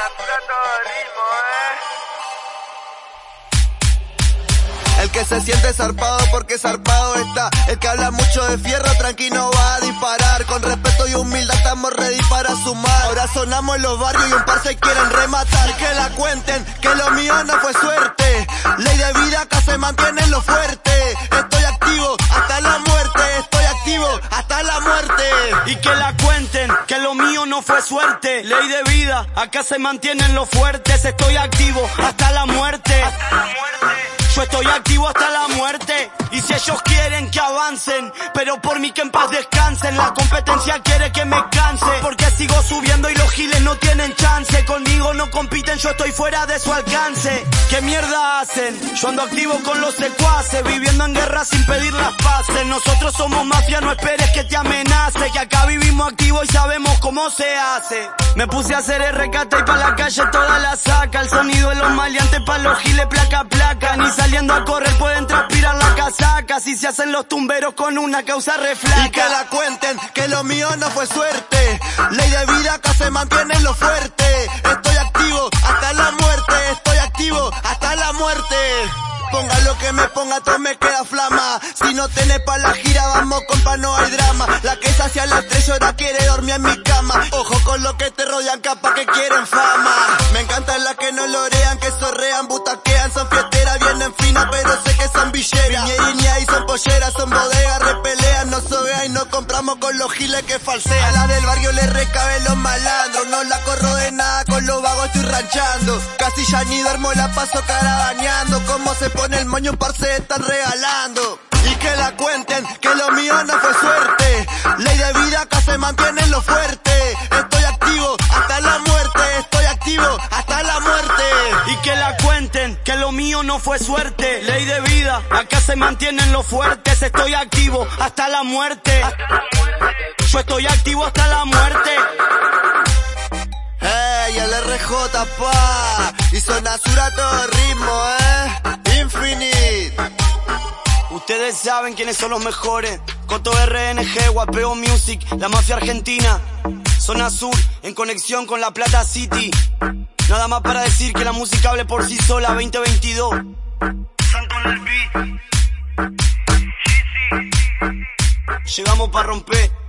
eh. El que se siente zarpado porque zarpado está. El que habla mucho de fierro, tranquilo va a disparar. Con respeto y humildad estamos ready para sumar. Ahora sonamos en los barrios y un par se quieren rematar. Que la cuenten, que lo mío no fue suerte. Ley de vida acá se mantiene en lo fuerte. Hasta la muerte. Y que la cuenten, que lo mío no fue suerte. Ley de vida, acá se mantienen los fuertes. Estoy activo hasta la muerte. Yo estoy activo hasta la muerte. Y si ellos quieren que avancen, pero por mí que en paz descansen. La competencia quiere que me canse. Porque sigo subiendo y los giles no tienen chance. No compiten, yo estoy fuera de su alcance. ¿Qué mierda hacen? Yo ando activo con los secuaces. Viviendo en guerra sin pedir las paces. Nosotros somos mafia, no esperes que te amenace. Que acá vivimos activo y sabemos cómo se hace. Me puse a hacer el recata y pa' la calle toda la saca. El sonido de los maleantes pa' los giles placa placa. Ni saliendo a correr pueden transpirar la casaca. Si se hacen los tumberos con una causa reflaca. Y que la cuenten, que lo mío no fue suerte. Ley de vida acá se mantiene en lo fuerte. Ponga lo que me ponga, todo me queda flama. Si no tenés pa' la gira, vamos compa, no hay drama. La que se hacia las tres horas quiere dormir en mi cama. Ojo con lo que te rodean, capa que quieren fama. Me encantan las que no lorean, que sorrean, butaquean, son fiesteras, vienen finas, con los giles que falsean. A la del barrio le recabe los malandros, no la corro de nada, con los vagos estoy ranchando. Casi ya ni duermo, la paso carabaneando. Como se pone el moño, parce, están regalando. Y que la cuenten, que lo mío no fue suerte. Ley de vida acá se mantiene en lo fuerte. Que lo mío no fue suerte. Ley de vida, acá se mantienen los fuertes. Estoy activo hasta la muerte. Yo estoy activo hasta la muerte. Hey, el RJ, pa. Y son Azura todo ritmo, eh. Infinite. Ustedes saben quiénes son los mejores. Coto RNG, Guapeo Music, la mafia argentina. Zona Sur, en conexión con La Plata City. Nada más para decir que la música hable por sí sola 2022. Santo en el beat. Llegamos para romper.